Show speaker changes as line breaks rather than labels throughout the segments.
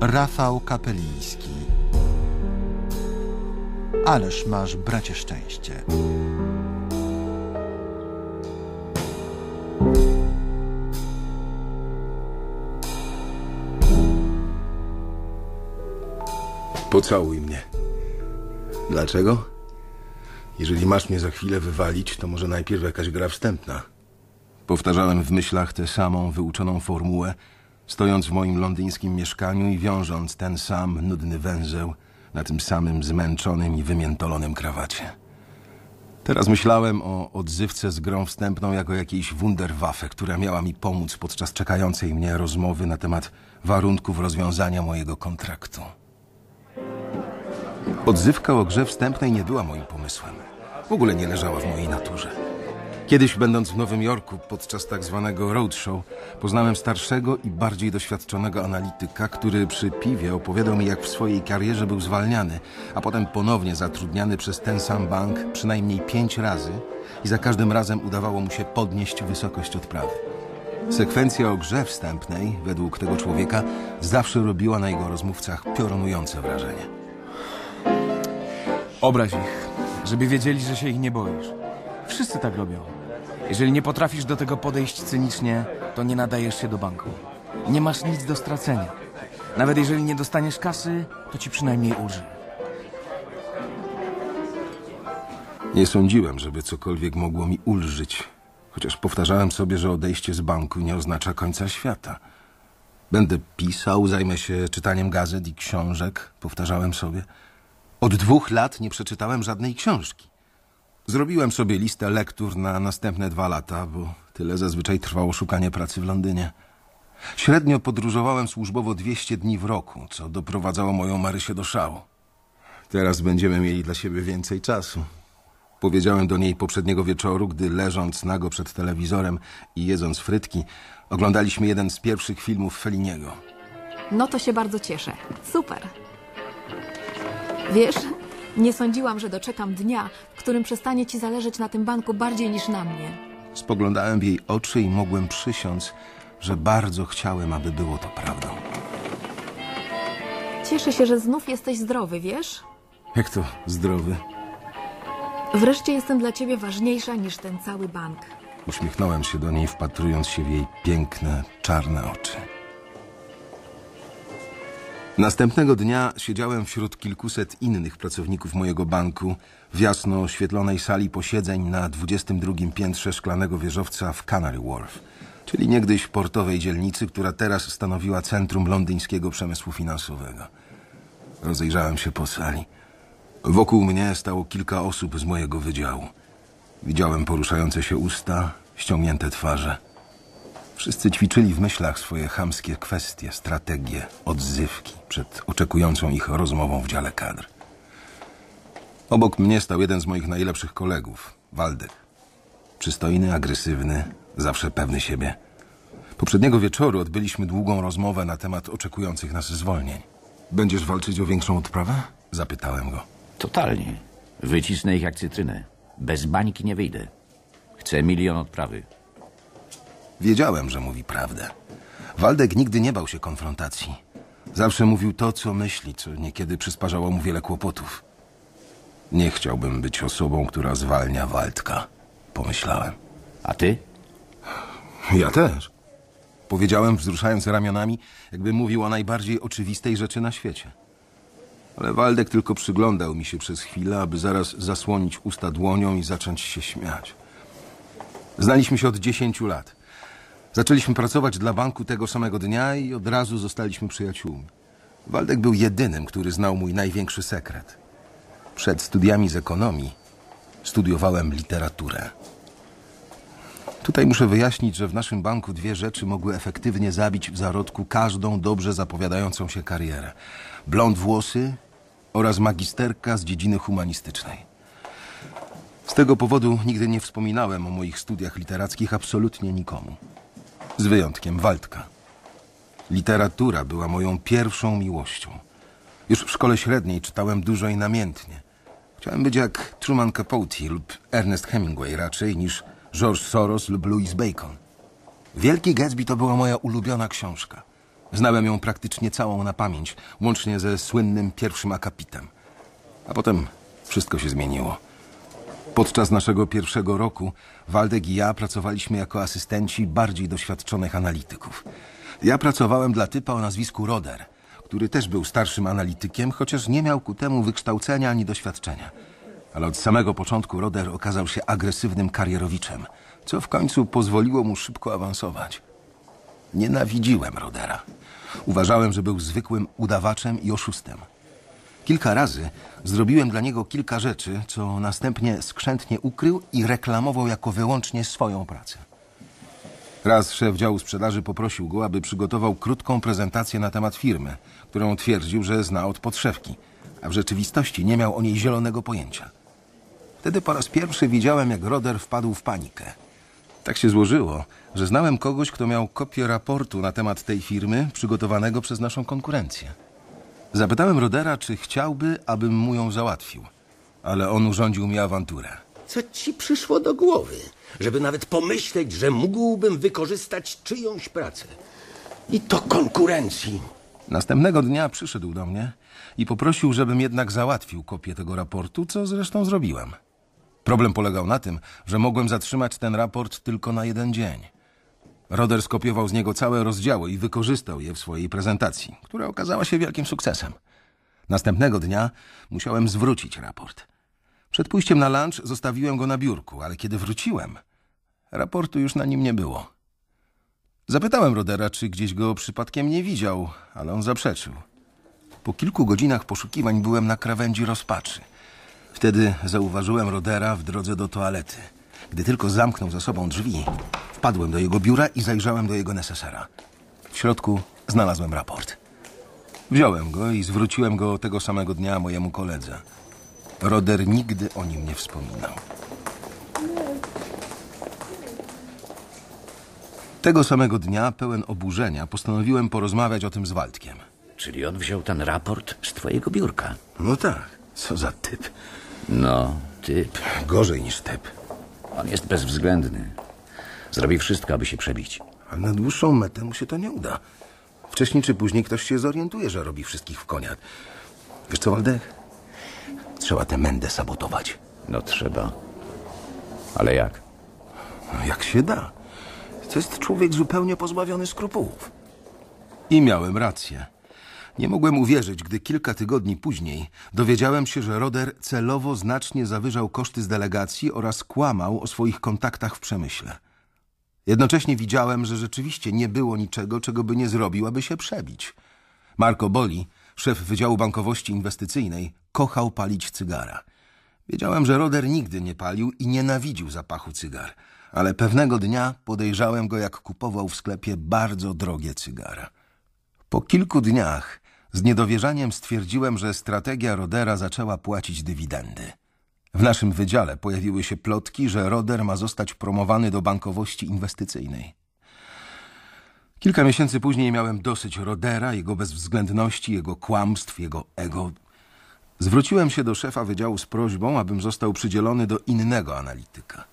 Rafał Kapeliński. Ależ masz, bracie, szczęście.
Pocałuj mnie. Dlaczego? Jeżeli masz mnie za chwilę wywalić, to może najpierw jakaś gra wstępna. Powtarzałem w myślach tę samą wyuczoną formułę, stojąc w moim londyńskim mieszkaniu i wiążąc ten sam nudny węzeł na tym samym zmęczonym i wymiętolonym krawacie. Teraz myślałem o odzywce z grą wstępną jako jakiejś wunderwaffe, która miała mi pomóc podczas czekającej mnie rozmowy na temat warunków rozwiązania mojego kontraktu. Odzywka o grze wstępnej nie była moim pomysłem. W ogóle nie leżała w mojej naturze. Kiedyś, będąc w Nowym Jorku podczas tak zwanego roadshow, poznałem starszego i bardziej doświadczonego analityka, który przy piwie opowiadał mi, jak w swojej karierze był zwalniany, a potem ponownie zatrudniany przez ten sam bank przynajmniej pięć razy i za każdym razem udawało mu się podnieść wysokość odprawy. Sekwencja o grze wstępnej, według tego człowieka, zawsze robiła na jego rozmówcach piorunujące wrażenie.
Obraź ich, żeby wiedzieli, że się ich nie boisz. Wszyscy tak robią. Jeżeli nie potrafisz do tego podejść cynicznie, to nie nadajesz się do banku. Nie masz nic do stracenia. Nawet jeżeli nie dostaniesz kasy, to ci przynajmniej ulży.
Nie sądziłem, żeby cokolwiek mogło mi ulżyć, chociaż powtarzałem sobie, że odejście z banku nie oznacza końca świata. Będę pisał, zajmę się czytaniem gazet i książek, powtarzałem sobie. Od dwóch lat nie przeczytałem żadnej książki. Zrobiłem sobie listę lektur na następne dwa lata, bo tyle zazwyczaj trwało szukanie pracy w Londynie. Średnio podróżowałem służbowo 200 dni w roku, co doprowadzało moją Marysię do szału. Teraz będziemy mieli dla siebie więcej czasu. Powiedziałem do niej poprzedniego wieczoru, gdy leżąc nago przed telewizorem i jedząc frytki, oglądaliśmy jeden z pierwszych filmów Feliniego.
No to się bardzo cieszę. Super. Wiesz, nie sądziłam, że doczekam dnia, w którym przestanie ci zależeć na tym banku bardziej niż na mnie.
Spoglądałem w jej oczy i mogłem przysiąc, że bardzo chciałem, aby było to prawdą.
Cieszę się, że znów jesteś zdrowy, wiesz?
Jak to zdrowy?
Wreszcie jestem dla ciebie ważniejsza niż ten cały bank.
Uśmiechnąłem się do niej, wpatrując się w jej piękne, czarne oczy. Następnego dnia siedziałem wśród kilkuset innych pracowników mojego banku w jasno oświetlonej sali posiedzeń na 22 piętrze szklanego wieżowca w Canary Wharf, czyli niegdyś portowej dzielnicy, która teraz stanowiła centrum londyńskiego przemysłu finansowego. Rozejrzałem się po sali. Wokół mnie stało kilka osób z mojego wydziału. Widziałem poruszające się usta, ściągnięte twarze. Wszyscy ćwiczyli w myślach swoje chamskie kwestie, strategie, odzywki przed oczekującą ich rozmową w dziale kadr. Obok mnie stał jeden z moich najlepszych kolegów, Waldek. Przystojny, agresywny, zawsze pewny siebie. Poprzedniego wieczoru odbyliśmy długą rozmowę na temat oczekujących nas zwolnień. Będziesz walczyć o większą odprawę? Zapytałem go.
Totalnie. Wycisnę ich jak cytrynę. Bez bańki nie wyjdę. Chcę milion odprawy.
Wiedziałem, że mówi prawdę. Waldek nigdy nie bał się konfrontacji. Zawsze mówił to, co myśli, co niekiedy przysparzało mu wiele kłopotów. Nie chciałbym być osobą, która zwalnia Waldka, pomyślałem.
A ty?
Ja też. Powiedziałem, wzruszając ramionami, jakby mówił o najbardziej oczywistej rzeczy na świecie. Ale Waldek tylko przyglądał mi się przez chwilę, aby zaraz zasłonić usta dłonią i zacząć się śmiać. Znaliśmy się od dziesięciu lat. Zaczęliśmy pracować dla banku tego samego dnia i od razu zostaliśmy przyjaciółmi. Waldek był jedynym, który znał mój największy sekret. Przed studiami z ekonomii studiowałem literaturę. Tutaj muszę wyjaśnić, że w naszym banku dwie rzeczy mogły efektywnie zabić w zarodku każdą dobrze zapowiadającą się karierę. Blond włosy oraz magisterka z dziedziny humanistycznej. Z tego powodu nigdy nie wspominałem o moich studiach literackich absolutnie nikomu. Z wyjątkiem Waldka. Literatura była moją pierwszą miłością. Już w szkole średniej czytałem dużo i namiętnie. Chciałem być jak Truman Capote lub Ernest Hemingway raczej niż George Soros lub Louis Bacon. Wielki Gatsby to była moja ulubiona książka. Znałem ją praktycznie całą na pamięć, łącznie ze słynnym pierwszym akapitem. A potem wszystko się zmieniło. Podczas naszego pierwszego roku Waldek i ja pracowaliśmy jako asystenci bardziej doświadczonych analityków. Ja pracowałem dla typa o nazwisku Roder, który też był starszym analitykiem, chociaż nie miał ku temu wykształcenia ani doświadczenia. Ale od samego początku Roder okazał się agresywnym karierowiczem, co w końcu pozwoliło mu szybko awansować. Nienawidziłem Rodera. Uważałem, że był zwykłym udawaczem i oszustem. Kilka razy zrobiłem dla niego kilka rzeczy, co następnie skrzętnie ukrył i reklamował jako wyłącznie swoją pracę. Raz szef działu sprzedaży poprosił go, aby przygotował krótką prezentację na temat firmy, którą twierdził, że zna od podszewki, a w rzeczywistości nie miał o niej zielonego pojęcia. Wtedy po raz pierwszy widziałem, jak Roder wpadł w panikę. Tak się złożyło, że znałem kogoś, kto miał kopię raportu na temat tej firmy przygotowanego przez naszą konkurencję. Zapytałem Rodera, czy chciałby, abym mu ją załatwił, ale on urządził mi awanturę.
Co ci przyszło do głowy, żeby nawet pomyśleć, że mógłbym wykorzystać czyjąś pracę? I to konkurencji.
Następnego dnia przyszedł do mnie i poprosił, żebym jednak załatwił kopię tego raportu, co zresztą zrobiłem. Problem polegał na tym, że mogłem zatrzymać ten raport tylko na jeden dzień. Roder skopiował z niego całe rozdziały i wykorzystał je w swojej prezentacji, która okazała się wielkim sukcesem. Następnego dnia musiałem zwrócić raport. Przed pójściem na lunch zostawiłem go na biurku, ale kiedy wróciłem, raportu już na nim nie było. Zapytałem Rodera, czy gdzieś go przypadkiem nie widział, ale on zaprzeczył. Po kilku godzinach poszukiwań byłem na krawędzi rozpaczy. Wtedy zauważyłem Rodera w drodze do toalety. Gdy tylko zamknął za sobą drzwi, wpadłem do jego biura i zajrzałem do jego nesesera. W środku znalazłem raport. Wziąłem go i zwróciłem go tego samego dnia mojemu koledze. Roder nigdy o nim nie wspominał. Tego samego dnia, pełen oburzenia, postanowiłem porozmawiać o tym z Waldkiem.
Czyli on wziął ten raport z twojego biurka.
No tak, co za typ.
No, typ.
Gorzej niż typ.
On jest bezwzględny. Zrobi wszystko, aby się przebić.
Ale na dłuższą metę mu się to nie uda. Wcześniej czy później ktoś się zorientuje, że robi wszystkich w koniat. Wiesz co, Waldek? Trzeba tę mędę sabotować.
No trzeba. Ale jak?
No, jak się da. To jest człowiek zupełnie pozbawiony skrupułów. I miałem rację. Nie mogłem uwierzyć, gdy kilka tygodni później dowiedziałem się, że Roder celowo znacznie zawyżał koszty z delegacji oraz kłamał o swoich kontaktach w przemyśle. Jednocześnie widziałem, że rzeczywiście nie było niczego, czego by nie zrobił, aby się przebić. Marco Boli, szef Wydziału Bankowości Inwestycyjnej, kochał palić cygara. Wiedziałem, że Roder nigdy nie palił i nienawidził zapachu cygar, ale pewnego dnia podejrzałem go, jak kupował w sklepie bardzo drogie cygara. Po kilku dniach z niedowierzaniem stwierdziłem, że strategia Rodera zaczęła płacić dywidendy. W naszym wydziale pojawiły się plotki, że Roder ma zostać promowany do bankowości inwestycyjnej. Kilka miesięcy później miałem dosyć Rodera, jego bezwzględności, jego kłamstw, jego ego. Zwróciłem się do szefa wydziału z prośbą, abym został przydzielony do innego analityka.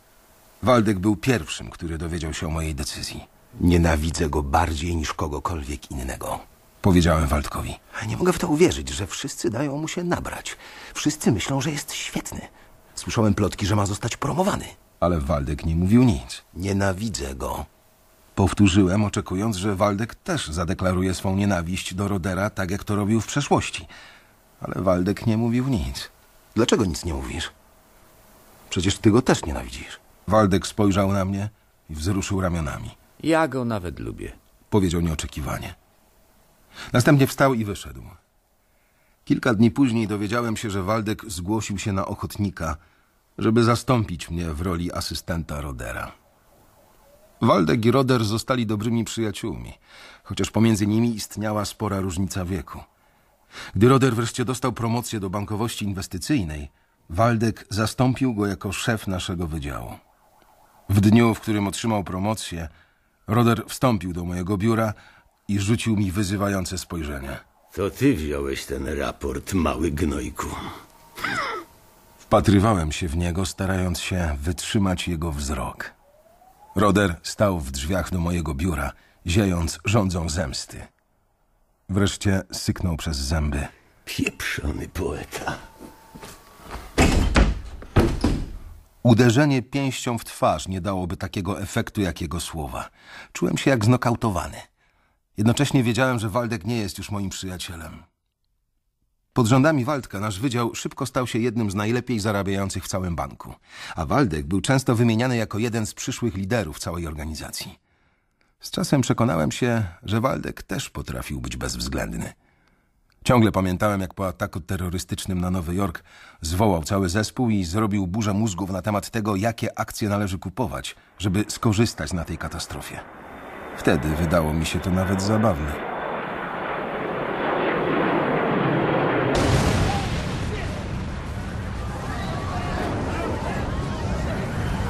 Waldek był pierwszym, który dowiedział się o mojej decyzji. Nienawidzę go bardziej niż kogokolwiek innego. Powiedziałem Waldkowi. Nie mogę w to uwierzyć, że wszyscy dają mu się nabrać. Wszyscy myślą, że jest świetny. Słyszałem plotki, że ma zostać promowany. Ale Waldek nie mówił nic. Nienawidzę go. Powtórzyłem, oczekując, że Waldek też zadeklaruje swą nienawiść do Rodera, tak jak to robił w przeszłości. Ale Waldek nie mówił nic. Dlaczego nic nie mówisz? Przecież ty go też nienawidzisz. Waldek spojrzał na mnie i wzruszył ramionami.
Ja go nawet lubię.
Powiedział nieoczekiwanie. Następnie wstał i wyszedł. Kilka dni później dowiedziałem się, że Waldek zgłosił się na ochotnika, żeby zastąpić mnie w roli asystenta Rodera. Waldek i Roder zostali dobrymi przyjaciółmi, chociaż pomiędzy nimi istniała spora różnica wieku. Gdy Roder wreszcie dostał promocję do bankowości inwestycyjnej, Waldek zastąpił go jako szef naszego wydziału. W dniu, w którym otrzymał promocję, Roder wstąpił do mojego biura i rzucił mi wyzywające spojrzenie.
To ty wziąłeś ten raport, mały gnojku.
Wpatrywałem się w niego, starając się wytrzymać jego wzrok. Roder stał w drzwiach do mojego biura, ziejąc rządzą zemsty. Wreszcie syknął przez zęby.
Pieprzony poeta.
Uderzenie pięścią w twarz nie dałoby takiego efektu jak jego słowa. Czułem się jak znokautowany. Jednocześnie wiedziałem, że Waldek nie jest już moim przyjacielem. Pod rządami Waldka nasz wydział szybko stał się jednym z najlepiej zarabiających w całym banku, a Waldek był często wymieniany jako jeden z przyszłych liderów całej organizacji. Z czasem przekonałem się, że Waldek też potrafił być bezwzględny. Ciągle pamiętałem, jak po ataku terrorystycznym na Nowy Jork zwołał cały zespół i zrobił burzę mózgów na temat tego, jakie akcje należy kupować, żeby skorzystać na tej katastrofie. Wtedy wydało mi się to nawet zabawne.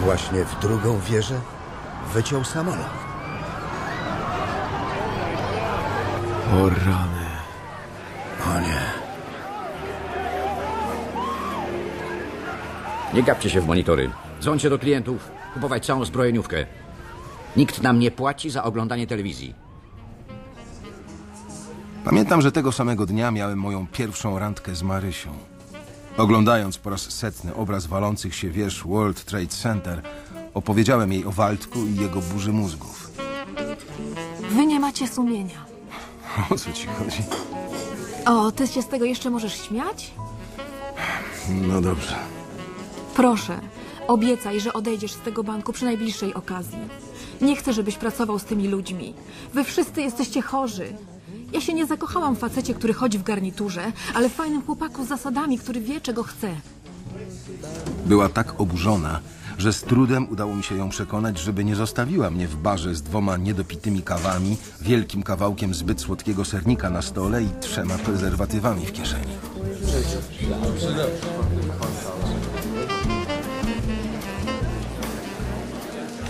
Właśnie w drugą wieżę wyciął samolot.
O rany.
O nie.
Nie gapcie się w monitory. Dzwońcie do klientów, kupować całą zbrojeniówkę. Nikt nam nie płaci za oglądanie telewizji.
Pamiętam, że tego samego dnia miałem moją pierwszą randkę z Marysią. Oglądając po raz setny obraz walących się wież World Trade Center, opowiedziałem jej o Waldku i jego burzy mózgów.
Wy nie macie sumienia.
O co ci chodzi?
O, ty się z tego jeszcze możesz śmiać?
No dobrze.
Proszę, obiecaj, że odejdziesz z tego banku przy najbliższej okazji. Nie chcę, żebyś pracował z tymi ludźmi. Wy wszyscy jesteście chorzy. Ja się nie zakochałam w facecie, który chodzi w garniturze, ale w fajnym chłopaku z zasadami, który wie, czego chce.
Była tak oburzona, że z trudem udało mi się ją przekonać, żeby nie zostawiła mnie w barze z dwoma niedopitymi kawami, wielkim kawałkiem zbyt słodkiego sernika na stole i trzema prezerwatywami w kieszeni.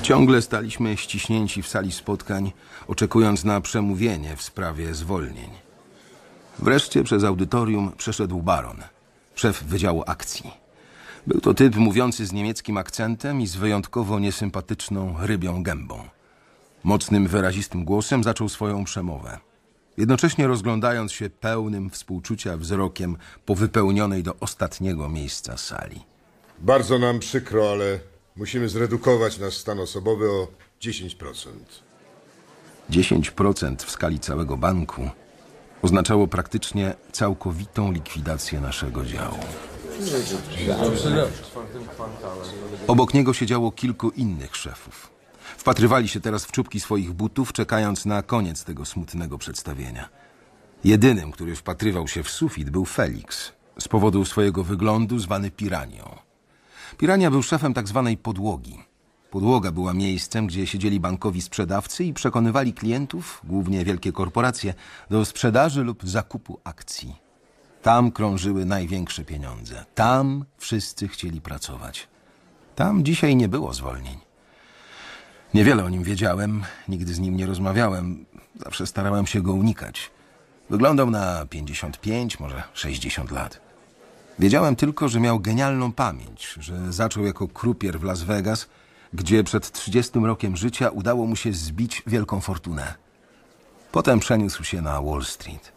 Ciągle staliśmy ściśnięci w sali spotkań, oczekując na przemówienie w sprawie zwolnień. Wreszcie przez audytorium przeszedł baron, szef Wydziału Akcji. Był to typ mówiący z niemieckim akcentem i z wyjątkowo niesympatyczną rybią gębą. Mocnym, wyrazistym głosem zaczął swoją przemowę. Jednocześnie rozglądając się pełnym współczucia wzrokiem po wypełnionej do ostatniego miejsca sali.
Bardzo nam przykro, ale musimy zredukować nasz stan osobowy o 10%.
10% w skali całego banku oznaczało praktycznie całkowitą likwidację naszego działu. Obok niego siedziało kilku innych szefów. Wpatrywali się teraz w czubki swoich butów, czekając na koniec tego smutnego przedstawienia. Jedynym, który wpatrywał się w sufit, był Felix, z powodu swojego wyglądu zwany Piranią. Pirania był szefem tak zwanej podłogi. Podłoga była miejscem, gdzie siedzieli bankowi sprzedawcy i przekonywali klientów, głównie wielkie korporacje, do sprzedaży lub zakupu akcji. Tam krążyły największe pieniądze. Tam wszyscy chcieli pracować. Tam dzisiaj nie było zwolnień. Niewiele o nim wiedziałem, nigdy z nim nie rozmawiałem. Zawsze starałem się go unikać. Wyglądał na 55, może 60 lat. Wiedziałem tylko, że miał genialną pamięć, że zaczął jako krupier w Las Vegas, gdzie przed 30 rokiem życia udało mu się zbić wielką fortunę. Potem przeniósł się na Wall Street.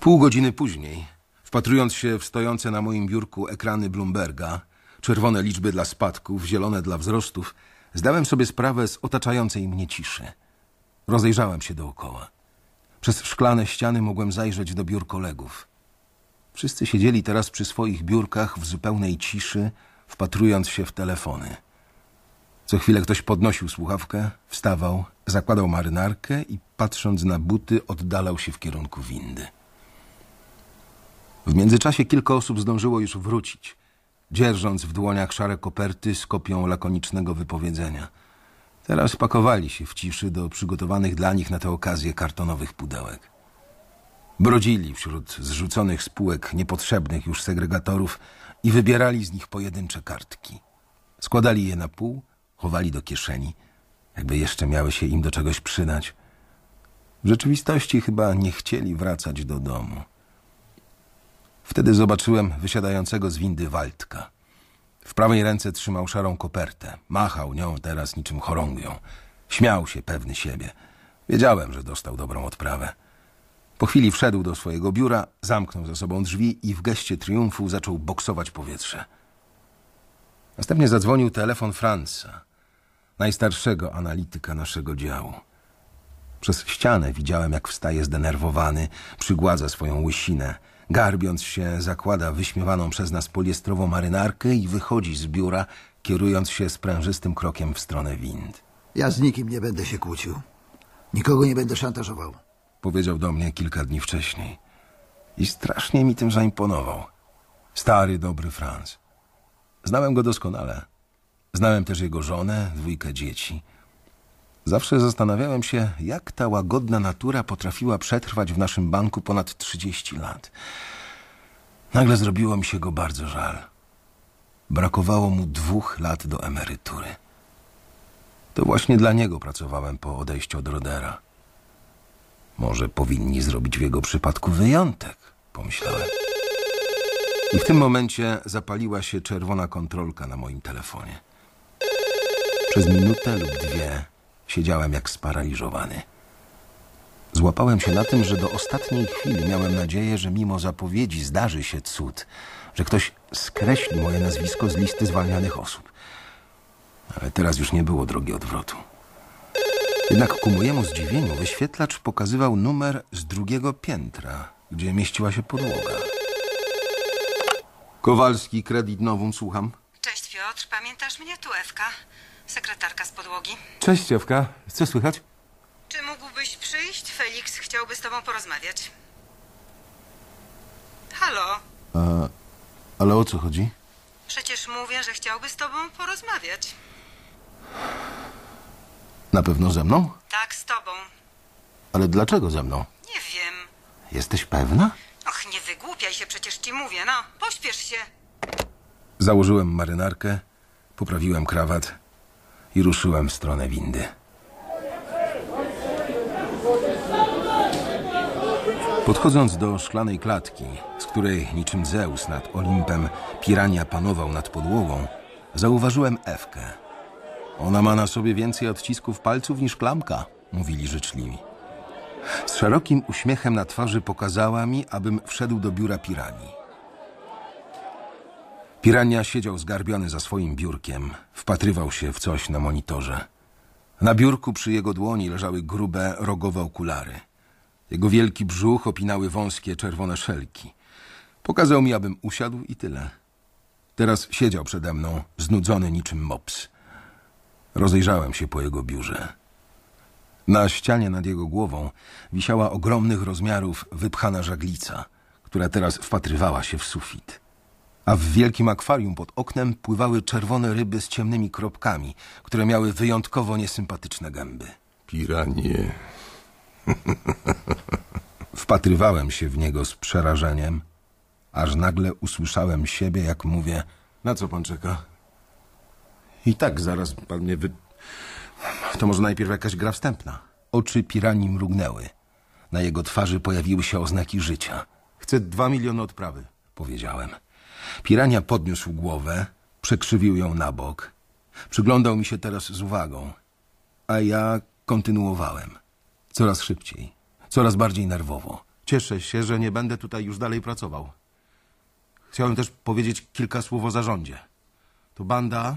Pół godziny później, wpatrując się w stojące na moim biurku ekrany Bloomberga, czerwone liczby dla spadków, zielone dla wzrostów, zdałem sobie sprawę z otaczającej mnie ciszy. Rozejrzałem się dookoła. Przez szklane ściany mogłem zajrzeć do biur kolegów. Wszyscy siedzieli teraz przy swoich biurkach w zupełnej ciszy, wpatrując się w telefony. Co chwilę ktoś podnosił słuchawkę, wstawał, zakładał marynarkę i patrząc na buty oddalał się w kierunku windy. W międzyczasie kilka osób zdążyło już wrócić, dzierżąc w dłoniach szare koperty z kopią lakonicznego wypowiedzenia. Teraz pakowali się w ciszy do przygotowanych dla nich na tę okazję kartonowych pudełek. Brodzili wśród zrzuconych spółek niepotrzebnych już segregatorów i wybierali z nich pojedyncze kartki. Składali je na pół, chowali do kieszeni, jakby jeszcze miały się im do czegoś przydać. W rzeczywistości chyba nie chcieli wracać do domu. Wtedy zobaczyłem wysiadającego z windy Waldka. W prawej ręce trzymał szarą kopertę. Machał nią teraz niczym chorągią. Śmiał się pewny siebie. Wiedziałem, że dostał dobrą odprawę. Po chwili wszedł do swojego biura, zamknął za sobą drzwi i w geście triumfu zaczął boksować powietrze. Następnie zadzwonił telefon Franca, najstarszego analityka naszego działu. Przez ścianę widziałem, jak wstaje zdenerwowany, przygładza swoją łysinę, garbiąc się, zakłada wyśmiewaną przez nas poliestrową marynarkę i wychodzi z biura, kierując się sprężystym krokiem w stronę wind.
Ja z nikim nie będę się kłócił. Nikogo nie będę szantażował.
Powiedział do mnie kilka dni wcześniej. I strasznie mi tym zaimponował. Stary, dobry Franz. Znałem go doskonale. Znałem też jego żonę, dwójkę dzieci. Zawsze zastanawiałem się, jak ta łagodna natura potrafiła przetrwać w naszym banku ponad 30 lat. Nagle zrobiło mi się go bardzo żal. Brakowało mu dwóch lat do emerytury. To właśnie dla niego pracowałem po odejściu od Rodera. Może powinni zrobić w jego przypadku wyjątek, pomyślałem. I w tym momencie zapaliła się czerwona kontrolka na moim telefonie. Przez minutę lub dwie siedziałem jak sparaliżowany. Złapałem się na tym, że do ostatniej chwili miałem nadzieję, że mimo zapowiedzi zdarzy się cud, że ktoś skreśli moje nazwisko z listy zwalnianych osób. Ale teraz już nie było drogi odwrotu. Jednak ku mojemu zdziwieniu wyświetlacz pokazywał numer z drugiego piętra, gdzie mieściła się podłoga. Kowalski, kredyt nowum, słucham.
Cześć Piotr, pamiętasz mnie? Tu Ewka, sekretarka z podłogi.
Cześć, Ewka. Co słychać?
Czy mógłbyś przyjść? Felix chciałby z tobą porozmawiać. Halo,
Ale o co chodzi?
przecież mówię, że chciałby z tobą porozmawiać.
Na pewno ze mną?
Tak, z tobą.
Ale dlaczego ze mną?
Nie wiem.
Jesteś pewna?
Och, nie wygłupiaj się, przecież ci mówię. No, pośpiesz się.
Założyłem marynarkę, poprawiłem krawat i ruszyłem w stronę windy. Podchodząc do szklanej klatki, z której niczym Zeus nad Olimpem pirania panował nad podłogą, zauważyłem Ewkę. Ona ma na sobie więcej odcisków palców niż klamka, mówili życzliwi. Z szerokim uśmiechem na twarzy pokazała mi, abym wszedł do biura piranii. Pirania siedział zgarbiony za swoim biurkiem, wpatrywał się w coś na monitorze. Na biurku przy jego dłoni leżały grube, rogowe okulary. Jego wielki brzuch opinały wąskie, czerwone szelki. Pokazał mi, abym usiadł i tyle. Teraz siedział przede mną, znudzony niczym mops. Rozejrzałem się po jego biurze. Na ścianie nad jego głową wisiała ogromnych rozmiarów wypchana żaglica, która teraz wpatrywała się w sufit. A w wielkim akwarium pod oknem pływały czerwone ryby z ciemnymi kropkami, które miały wyjątkowo niesympatyczne gęby.
Piranie.
Wpatrywałem się w niego z przerażeniem, aż nagle usłyszałem siebie, jak mówię: Na co pan czeka? I tak zaraz pan mnie wy. To może najpierw jakaś gra wstępna. Oczy piranii mrugnęły. Na jego twarzy pojawiły się oznaki życia. Chcę dwa miliony odprawy, powiedziałem. Pirania podniósł głowę, przekrzywił ją na bok. Przyglądał mi się teraz z uwagą, a ja kontynuowałem. Coraz szybciej, coraz bardziej nerwowo. Cieszę się, że nie będę tutaj już dalej pracował. Chciałem też powiedzieć kilka słów o zarządzie. To banda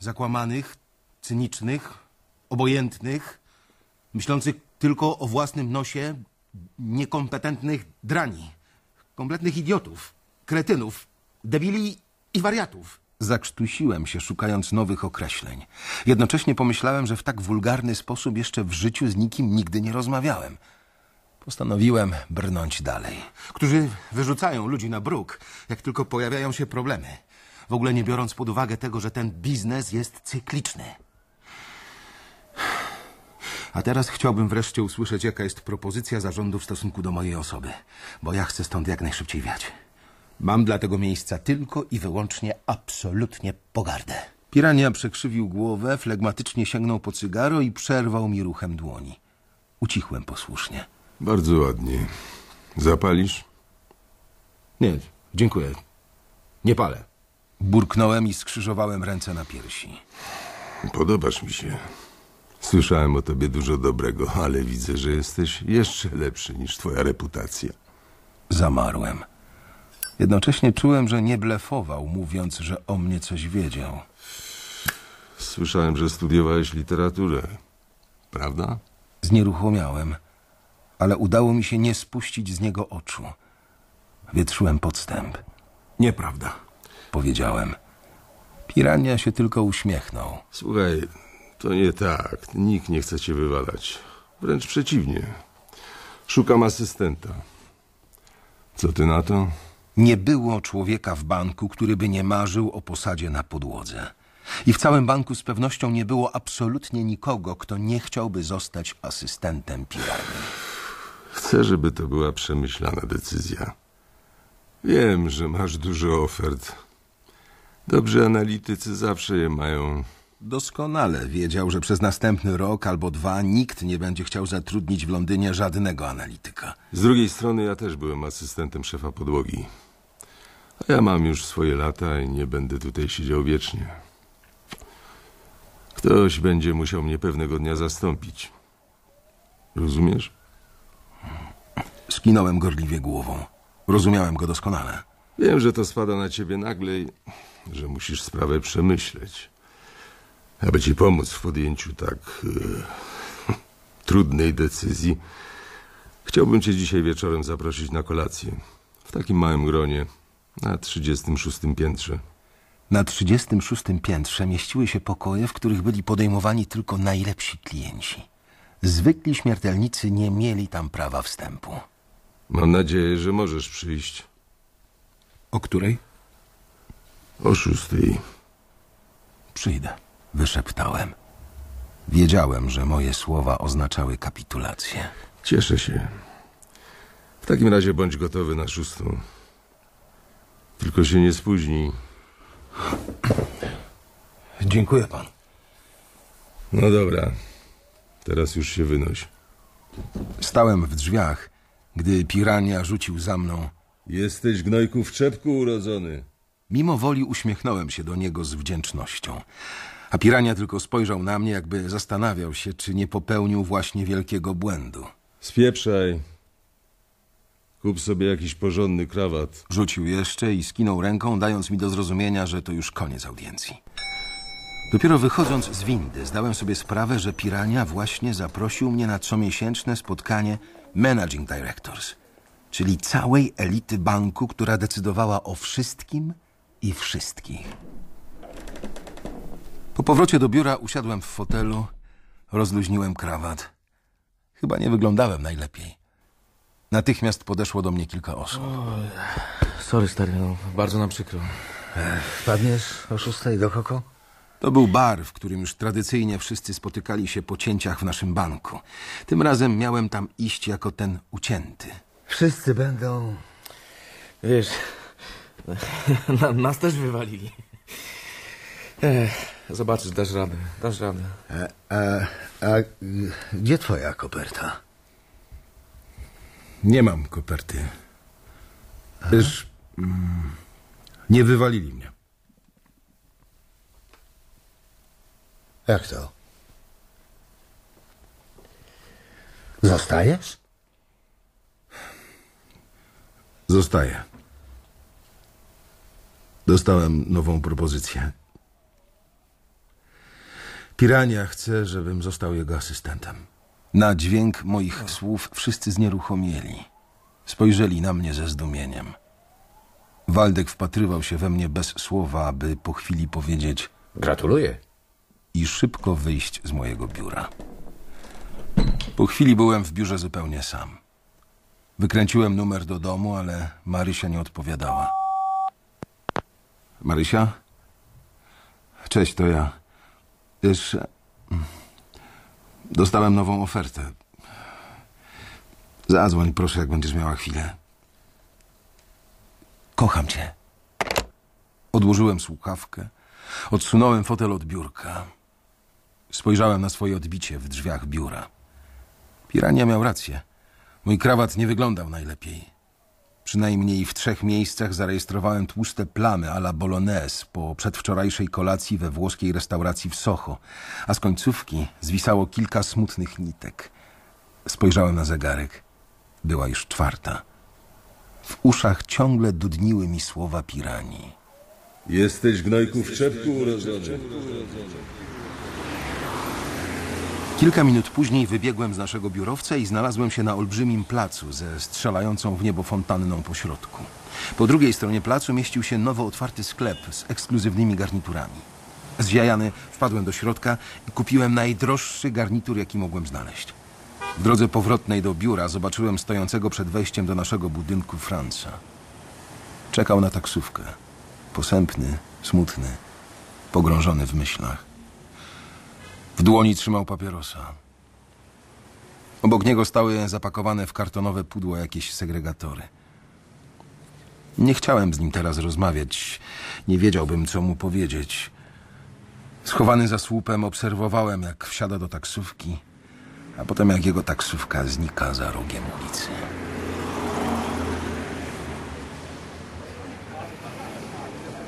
zakłamanych, cynicznych, obojętnych, myślących tylko o własnym nosie, niekompetentnych drani, kompletnych idiotów, kretynów, debili i wariatów. Zakrztusiłem się, szukając nowych określeń. Jednocześnie pomyślałem, że w tak wulgarny sposób jeszcze w życiu z nikim nigdy nie rozmawiałem. Postanowiłem brnąć dalej. Którzy wyrzucają ludzi na bruk, jak tylko pojawiają się problemy. W ogóle nie biorąc pod uwagę tego, że ten biznes jest cykliczny. A teraz chciałbym wreszcie usłyszeć, jaka jest propozycja zarządu w stosunku do mojej osoby, bo ja chcę stąd jak najszybciej wiać. Mam dla tego miejsca tylko i wyłącznie absolutnie pogardę. Pirania przekrzywił głowę, flegmatycznie sięgnął po cygaro i przerwał mi ruchem dłoni. Ucichłem posłusznie.
Bardzo ładnie. Zapalisz?
Nie, dziękuję. Nie palę. Burknąłem i skrzyżowałem ręce na piersi.
Podobasz mi się. Słyszałem o tobie dużo dobrego, ale widzę, że jesteś jeszcze lepszy niż twoja reputacja.
Zamarłem. Jednocześnie czułem, że nie blefował, mówiąc, że o mnie coś wiedział.
Słyszałem, że studiowałeś literaturę. Prawda?
Znieruchomiałem, ale udało mi się nie spuścić z niego oczu. Wytrzyłem podstęp.
Nieprawda.
Powiedziałem. Pirania się tylko uśmiechnął.
Słuchaj, to nie tak. Nikt nie chce cię wywalać. Wręcz przeciwnie. Szukam asystenta. Co ty na to?
Nie było człowieka w banku, który by nie marzył o posadzie na podłodze. I w całym banku z pewnością nie było absolutnie nikogo, kto nie chciałby zostać asystentem piranii.
Chcę, żeby to była przemyślana decyzja. Wiem, że masz dużo ofert. Dobrzy analitycy zawsze je mają.
Doskonale wiedział, że przez następny rok albo dwa nikt nie będzie chciał zatrudnić w Londynie żadnego analityka.
Z drugiej strony ja też byłem asystentem szefa podłogi. A ja mam już swoje lata i nie będę tutaj siedział wiecznie. Ktoś będzie musiał mnie pewnego dnia zastąpić. Rozumiesz?
Skinąłem gorliwie głową. Rozumiałem go doskonale.
Wiem, że to spada na ciebie nagle i że musisz sprawę przemyśleć. Aby ci pomóc w podjęciu tak e, trudnej decyzji, chciałbym cię dzisiaj wieczorem zaprosić na kolację. W takim małym gronie, na 36 piętrze.
Na 36 piętrze mieściły się pokoje, w których byli podejmowani tylko najlepsi klienci. Zwykli śmiertelnicy nie mieli tam prawa wstępu.
Mam nadzieję, że możesz przyjść
O której?
O szóstej.
Przyjdę, wyszeptałem. Wiedziałem, że moje słowa oznaczały kapitulację.
Cieszę się. W takim razie bądź gotowy na szóstą. Tylko się nie spóźnij.
Dziękuję pan.
No dobra. Teraz już się wynoś.
Stałem w drzwiach, gdy pirania rzucił za mną.
Jesteś gnojku w czepku urodzony.
Mimo woli uśmiechnąłem się do niego z wdzięcznością. A pirania tylko spojrzał na mnie, jakby zastanawiał się, czy nie popełnił właśnie wielkiego błędu.
Spieprzaj. Kup sobie jakiś porządny krawat.
Rzucił jeszcze i skinął ręką, dając mi do zrozumienia, że to już koniec audiencji. Dopiero wychodząc z windy, zdałem sobie sprawę, że Pirania właśnie zaprosił mnie na comiesięczne spotkanie Managing Directors, czyli całej elity banku, która decydowała o wszystkim i wszystkich. Po powrocie do biura usiadłem w fotelu, rozluźniłem krawat. Chyba nie wyglądałem najlepiej. Natychmiast podeszło do mnie kilka osób.
Sorry, stary, no, bardzo nam przykro.
Wpadniesz o szóstej do koko?
To był bar, w którym już tradycyjnie wszyscy spotykali się po cięciach w naszym banku. Tym razem miałem tam iść jako ten ucięty.
Wszyscy będą...
Wiesz, na, nas też wywalili. Ech, zobaczysz, dasz radę, dasz radę.
A, a, a gdzie twoja koperta?
Nie mam koperty. Wiesz, mm, nie wywalili mnie.
Jak to? Zostajesz?
Zostaję. Dostałem nową propozycję. Pirania chce, żebym został jego asystentem. Na dźwięk moich słów wszyscy znieruchomieli. Spojrzeli na mnie ze zdumieniem. Waldek wpatrywał się we mnie bez słowa, aby po chwili powiedzieć
Gratuluję.
i szybko wyjść z mojego biura. Po chwili byłem w biurze zupełnie sam. Wykręciłem numer do domu, ale Marysia nie odpowiadała. Marysia? Cześć, to ja. Wiesz, dostałem nową ofertę. Zadzwoń, proszę, jak będziesz miała chwilę. Kocham cię. Odłożyłem słuchawkę, odsunąłem fotel od biurka. Spojrzałem na swoje odbicie w drzwiach biura. Pirania miał rację. Mój krawat nie wyglądał najlepiej. Przynajmniej w trzech miejscach zarejestrowałem tłuste plamy a la bolognese po przedwczorajszej kolacji we włoskiej restauracji w Soho, a z końcówki zwisało kilka smutnych nitek. Spojrzałem na zegarek. Była już czwarta. W uszach ciągle dudniły mi słowa piranii.
Jesteś gnojku w czepku urodzony.
Kilka minut później wybiegłem z naszego biurowca i znalazłem się na olbrzymim placu ze strzelającą w niebo fontanną po środku. Po drugiej stronie placu mieścił się nowo otwarty sklep z ekskluzywnymi garniturami. Zjajany wpadłem do środka i kupiłem najdroższy garnitur, jaki mogłem znaleźć. W drodze powrotnej do biura zobaczyłem stojącego przed wejściem do naszego budynku Franca. Czekał na taksówkę. Posępny, smutny, pogrążony w myślach. W dłoni trzymał papierosa. Obok niego stały zapakowane w kartonowe pudło jakieś segregatory. Nie chciałem z nim teraz rozmawiać. Nie wiedziałbym, co mu powiedzieć. Schowany za słupem obserwowałem, jak wsiada do taksówki, a potem jak jego taksówka znika za rogiem ulicy.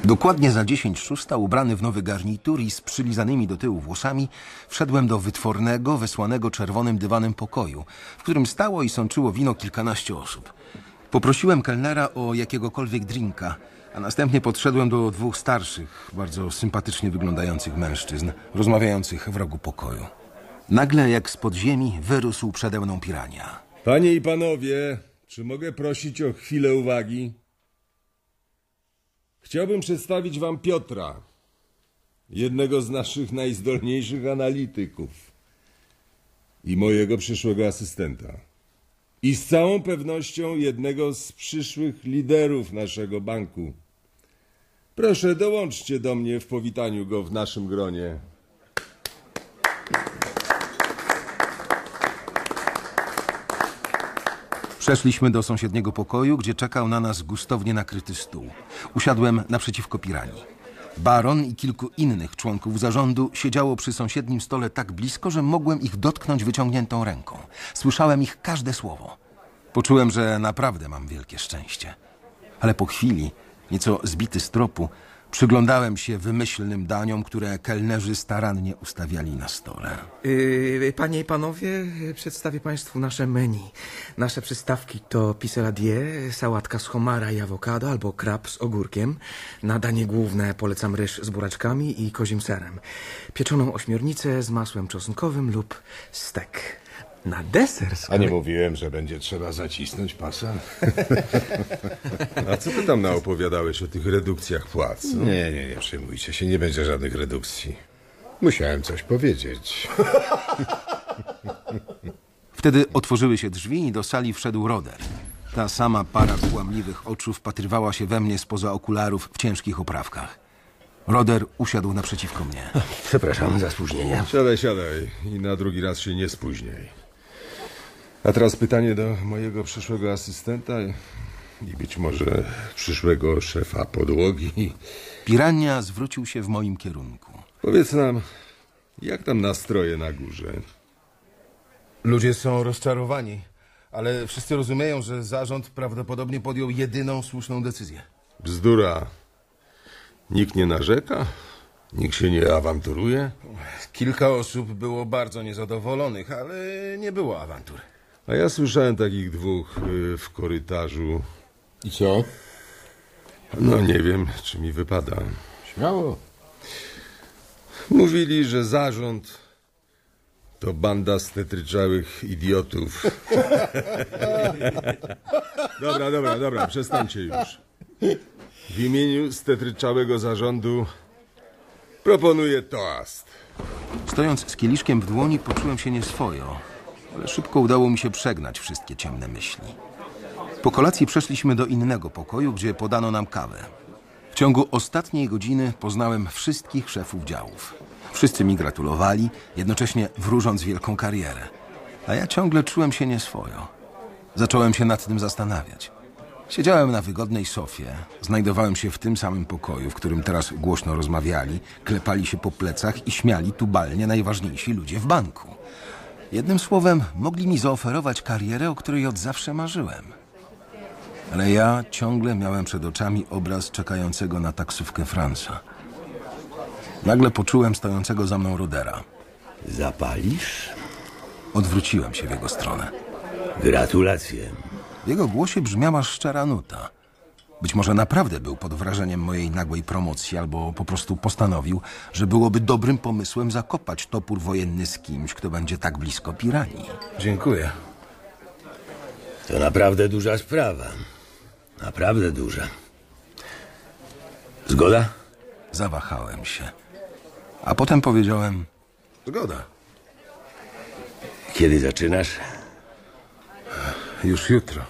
Dokładnie za dziesięć szósta, ubrany w nowy garnitur i z przylizanymi do tyłu włosami, wszedłem do wytwornego, wesłanego czerwonym dywanem pokoju, w którym stało i sączyło wino kilkanaście osób. Poprosiłem kelnera o jakiegokolwiek drinka, a następnie podszedłem do dwóch starszych, bardzo sympatycznie wyglądających mężczyzn, rozmawiających w rogu pokoju. Nagle, jak z podziemi, wyrósł przede mną pirania.
Panie i panowie, czy mogę prosić o chwilę uwagi? Chciałbym przedstawić wam Piotra, jednego z naszych najzdolniejszych analityków i mojego przyszłego asystenta. I z całą pewnością jednego z przyszłych liderów naszego banku. Proszę, dołączcie do mnie w powitaniu go w naszym gronie.
Przeszliśmy do sąsiedniego pokoju, gdzie czekał na nas gustownie nakryty stół. Usiadłem naprzeciwko piranii. Baron i kilku innych członków zarządu siedziało przy sąsiednim stole tak blisko, że mogłem ich dotknąć wyciągniętą ręką. Słyszałem ich każde słowo. Poczułem, że naprawdę mam wielkie szczęście. Ale po chwili, nieco zbity z tropu, przyglądałem się wymyślnym daniom, które kelnerzy starannie ustawiali na stole.
Yy, panie i panowie, przedstawię państwu nasze menu. Nasze przystawki to pisseladier, sałatka z homara i awokado albo krab z ogórkiem. Na danie główne polecam ryż z buraczkami i kozim serem. Pieczoną ośmiornicę z masłem czosnkowym lub stek. Na deser z
A nie mówiłem, że będzie trzeba zacisnąć pasa? A co ty tam naopowiadałeś o tych redukcjach płac? No?
Nie, nie, nie przejmujcie się, nie będzie żadnych redukcji. Musiałem coś powiedzieć.
Wtedy otworzyły się drzwi i do sali wszedł Roder. Ta sama para kłamliwych oczu wpatrywała się we mnie spoza okularów w ciężkich oprawkach. Roder usiadł naprzeciwko mnie.
Przepraszam za spóźnienie.
Siadaj, siadaj i na drugi raz się nie spóźniaj. A teraz pytanie do mojego przyszłego asystenta i być może przyszłego szefa podłogi.
Pirania zwrócił się w moim kierunku.
Powiedz nam, jak tam nastroje na górze?
Ludzie są rozczarowani, ale wszyscy rozumieją, że zarząd prawdopodobnie podjął jedyną słuszną decyzję.
Bzdura. Nikt nie narzeka? Nikt się nie awanturuje?
Kilka osób było bardzo niezadowolonych, ale nie było awantur.
A ja słyszałem takich dwóch y, w korytarzu.
I co?
No nie wiem, czy mi wypada.
Śmiało.
Mówili, że zarząd to banda stetryczałych idiotów. dobra, dobra, dobra, przestańcie już. W imieniu stetryczałego zarządu proponuję toast.
Stojąc z kieliszkiem w dłoni, poczułem się nieswojo, ale szybko udało mi się przegnać wszystkie ciemne myśli. Po kolacji przeszliśmy do innego pokoju, gdzie podano nam kawę. W ciągu ostatniej godziny poznałem wszystkich szefów działów. Wszyscy mi gratulowali, jednocześnie wróżąc wielką karierę. A ja ciągle czułem się nieswojo. Zacząłem się nad tym zastanawiać. Siedziałem na wygodnej sofie, znajdowałem się w tym samym pokoju, w którym teraz głośno rozmawiali, klepali się po plecach i śmiali tubalnie najważniejsi ludzie w banku. Jednym słowem, mogli mi zaoferować karierę, o której od zawsze marzyłem. Ale ja ciągle miałem przed oczami obraz czekającego na taksówkę Franca. Nagle poczułem stojącego za mną Rodera.
Zapalisz?
Odwróciłem się w jego stronę.
Gratulacje.
W jego głosie brzmiała szczera nuta. Być może naprawdę był pod wrażeniem mojej nagłej promocji, albo po prostu postanowił, że byłoby dobrym pomysłem zakopać topór wojenny z kimś, kto będzie tak blisko piranii.
Dziękuję.
To naprawdę duża sprawa. Naprawdę duża. Zgoda?
Zawahałem się. A potem powiedziałem: Zgoda.
Kiedy zaczynasz?
Już jutro.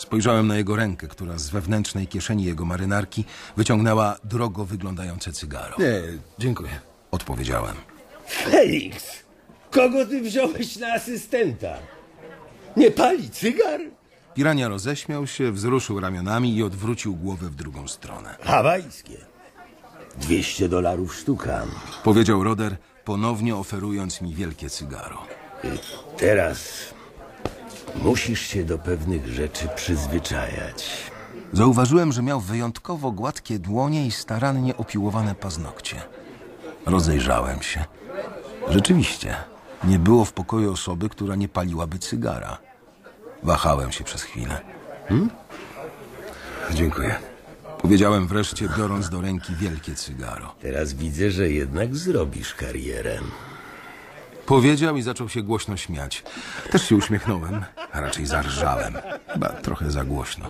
Spojrzałem na jego rękę, która z wewnętrznej kieszeni jego marynarki wyciągnęła drogo wyglądające cygaro.
Nie, dziękuję.
Odpowiedziałem.
Felix! Kogo ty wziąłeś na asystenta? Nie pali cygar?
Pirania roześmiał się, wzruszył ramionami i odwrócił głowę w drugą stronę.
Hawajskie. 200 dolarów sztuka.
Powiedział Roder, ponownie oferując mi wielkie cygaro.
Teraz musisz się do pewnych rzeczy przyzwyczajać.
Zauważyłem, że miał wyjątkowo gładkie dłonie i starannie opiłowane paznokcie. Rozejrzałem się. Rzeczywiście, nie było w pokoju osoby, która nie paliłaby cygara. Wahałem się przez chwilę.
Dziękuję.
Powiedziałem wreszcie, biorąc do ręki wielkie cygaro.
Teraz widzę, że jednak zrobisz karierę.
Powiedział i zaczął się głośno śmiać. Też się uśmiechnąłem, a raczej zarżałem. Chyba trochę za głośno.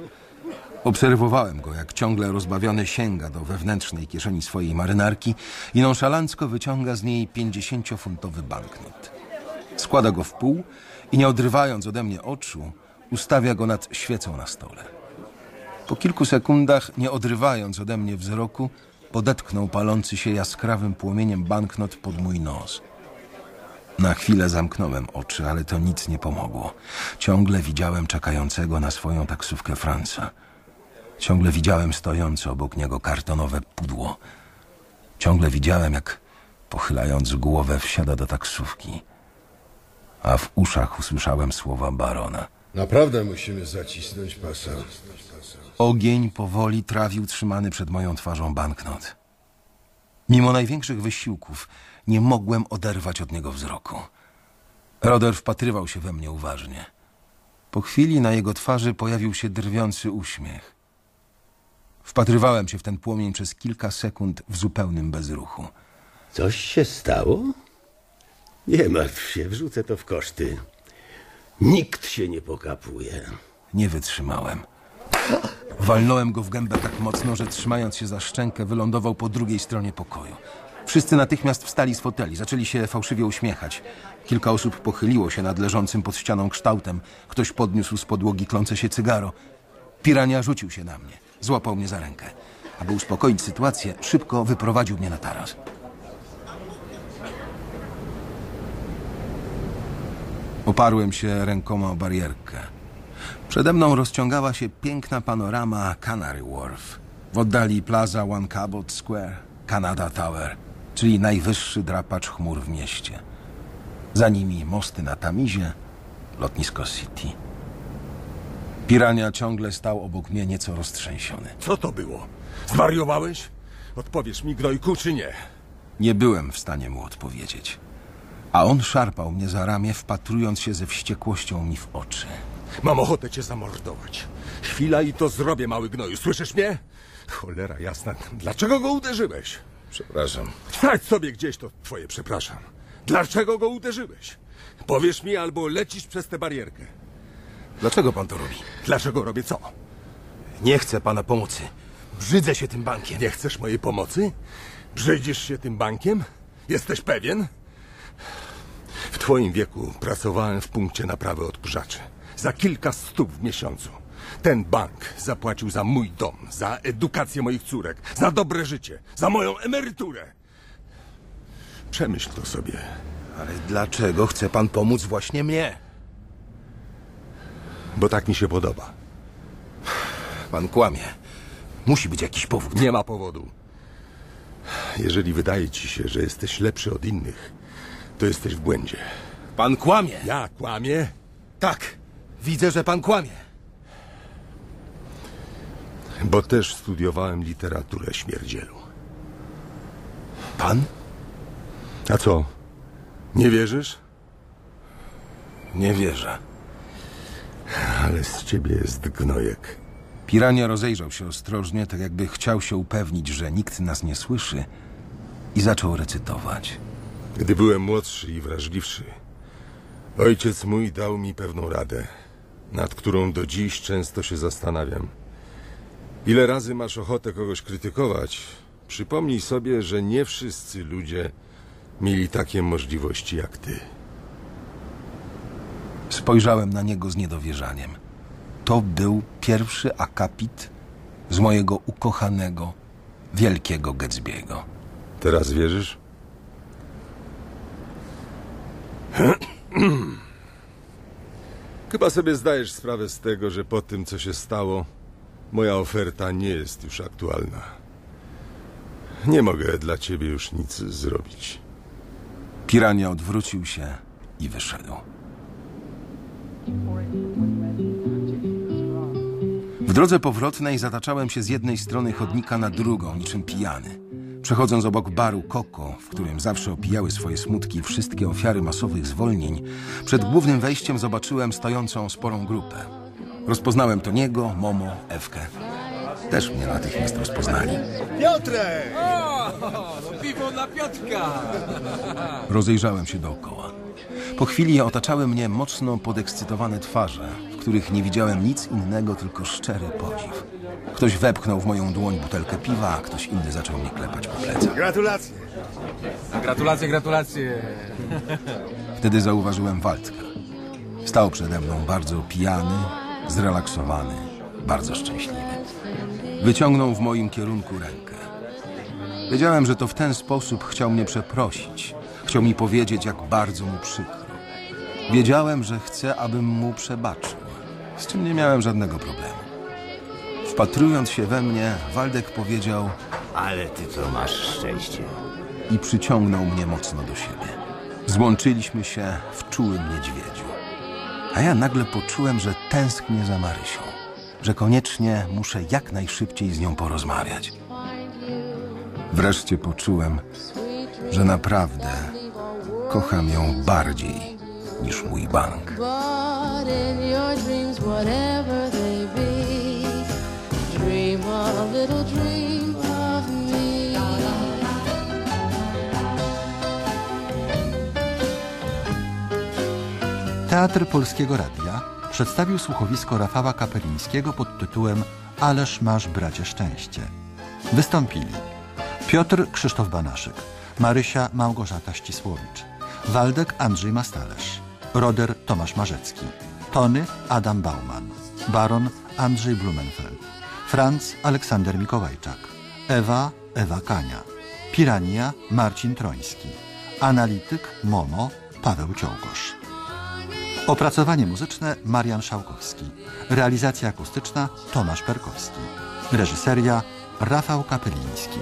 Obserwowałem go, jak ciągle rozbawiony sięga do wewnętrznej kieszeni swojej marynarki i nonszalancko wyciąga z niej pięćdziesięciofuntowy banknot. Składa go w pół i nie odrywając ode mnie oczu, ustawia go nad świecą na stole. Po kilku sekundach, nie odrywając ode mnie wzroku, podetknął palący się jaskrawym płomieniem banknot pod mój nos. Na chwilę zamknąłem oczy, ale to nic nie pomogło. Ciągle widziałem czekającego na swoją taksówkę Franca. Ciągle widziałem stojące obok niego kartonowe pudło. Ciągle widziałem, jak pochylając głowę wsiada do taksówki. A w uszach usłyszałem słowa barona.
Naprawdę musimy zacisnąć pasa.
Ogień powoli trawił trzymany przed moją twarzą banknot. Mimo największych wysiłków nie mogłem oderwać od niego wzroku. Roder wpatrywał się we mnie uważnie. Po chwili na jego twarzy pojawił się drwiący uśmiech. Wpatrywałem się w ten płomień przez kilka sekund w zupełnym bezruchu.
Coś się stało? Nie martw się, wrzucę to w koszty. Nikt się nie pokapuje.
Nie wytrzymałem. Walnąłem go w gębę tak mocno, że trzymając się za szczękę, wylądował po drugiej stronie pokoju. Wszyscy natychmiast wstali z foteli, zaczęli się fałszywie uśmiechać. Kilka osób pochyliło się nad leżącym pod ścianą kształtem. Ktoś podniósł z podłogi klące się cygaro. Pirania rzucił się na mnie. Złapał mnie za rękę. Aby uspokoić sytuację, szybko wyprowadził mnie na taras. Oparłem się rękoma o barierkę. Przede mną rozciągała się piękna panorama Canary Wharf. W oddali plaza One Cabot Square, Canada Tower, czyli najwyższy drapacz chmur w mieście. Za nimi mosty na Tamizie, lotnisko City. Pirania ciągle stał obok mnie nieco roztrzęsiony.
Co to było? Zwariowałeś? Odpowiesz mi, gnojku, czy nie?
Nie byłem w stanie mu odpowiedzieć. A on szarpał mnie za ramię, wpatrując się ze wściekłością mi w oczy.
Mam ochotę cię zamordować. Chwila i to zrobię, mały gnoju. Słyszysz mnie? Cholera jasna. Dlaczego go uderzyłeś?
Przepraszam.
Wstać sobie gdzieś to twoje przepraszam. Dlaczego go uderzyłeś? Powiesz mi albo lecisz przez tę barierkę.
Dlaczego pan to robi?
Dlaczego robię co?
Nie chcę pana pomocy. Brzydzę się tym bankiem.
Nie chcesz mojej pomocy? Brzydzisz się tym bankiem? Jesteś pewien? W twoim wieku pracowałem w punkcie naprawy odkurzaczy. Za kilka stów w miesiącu. Ten bank zapłacił za mój dom, za edukację moich córek, za dobre życie, za moją emeryturę. Przemyśl to sobie.
Ale dlaczego chce pan pomóc właśnie mnie?
Bo tak mi się podoba.
Pan kłamie. Musi być jakiś powód.
Nie ma powodu. Jeżeli wydaje ci się, że jesteś lepszy od innych, to jesteś w błędzie.
Pan kłamie.
Ja kłamię?
Tak. Widzę, że pan kłamie.
Bo też studiowałem literaturę śmierdzielu.
Pan?
A co? Nie wierzysz?
Nie wierzę.
Ale z ciebie jest gnojek.
Pirania rozejrzał się ostrożnie, tak jakby chciał się upewnić, że nikt nas nie słyszy i zaczął recytować.
Gdy byłem młodszy i wrażliwszy, ojciec mój dał mi pewną radę, nad którą do dziś często się zastanawiam. Ile razy masz ochotę kogoś krytykować, przypomnij sobie, że nie wszyscy ludzie mieli takie możliwości jak ty.
Spojrzałem na niego z niedowierzaniem. To był pierwszy akapit z mojego ukochanego, wielkiego Gatsby'ego.
Teraz wierzysz? Chyba sobie zdajesz sprawę z tego, że po tym, co się stało, moja oferta nie jest już aktualna. Nie mogę dla ciebie już nic zrobić.
Pirania odwrócił się i wyszedł. W drodze powrotnej zataczałem się z jednej strony chodnika na drugą, niczym pijany. Przechodząc obok baru Koko, w którym zawsze opijały swoje smutki wszystkie ofiary masowych zwolnień, przed głównym wejściem zobaczyłem stojącą sporą grupę. Rozpoznałem Toniego, Momo, Ewkę. Też mnie natychmiast rozpoznali.
Piotrek!
Piwo dla Piotrka!
Rozejrzałem się dookoła. Po chwili otaczały mnie mocno podekscytowane twarze, w których nie widziałem nic innego, tylko szczery podziw. Ktoś wepchnął w moją dłoń butelkę piwa, a ktoś inny zaczął mnie klepać po plecach.
Gratulacje!
Gratulacje, gratulacje.
Wtedy zauważyłem Waldka. Stał przede mną bardzo pijany, zrelaksowany, bardzo szczęśliwy. Wyciągnął w moim kierunku rękę. Wiedziałem, że to w ten sposób chciał mnie przeprosić. Chciał mi powiedzieć, jak bardzo mu przykro. Wiedziałem, że chce, abym mu przebaczył, z czym nie miałem żadnego problemu. Wpatrując się we mnie, Waldek powiedział
Ale ty to masz szczęście.
i przyciągnął mnie mocno do siebie. Złączyliśmy się w czułym niedźwiedziu. A ja nagle poczułem, że tęsknię za Marysią, że koniecznie muszę jak najszybciej z nią porozmawiać. Wreszcie poczułem, że naprawdę kocham ją bardziej niż mój bank.
A little dream
Teatr Polskiego Radia przedstawił słuchowisko Rafała Kapelińskiego pod tytułem Ależ masz bracie szczęście. Wystąpili Piotr Krzysztof Banaszek, Marysia Małgorzata Ścisłowicz, Waldek Andrzej Mastalerz, Roder Tomasz Marzecki, Tony Adam Bauman, Baron Andrzej Blumenfeld, Franz Aleksander Mikołajczak, Ewa Ewa Kania, Pirania Marcin Troński, Analityk Momo Paweł Ciołkosz. Opracowanie muzyczne Marian Szałkowski. Realizacja akustyczna Tomasz Perkowski. Reżyseria Rafał Kapeliński.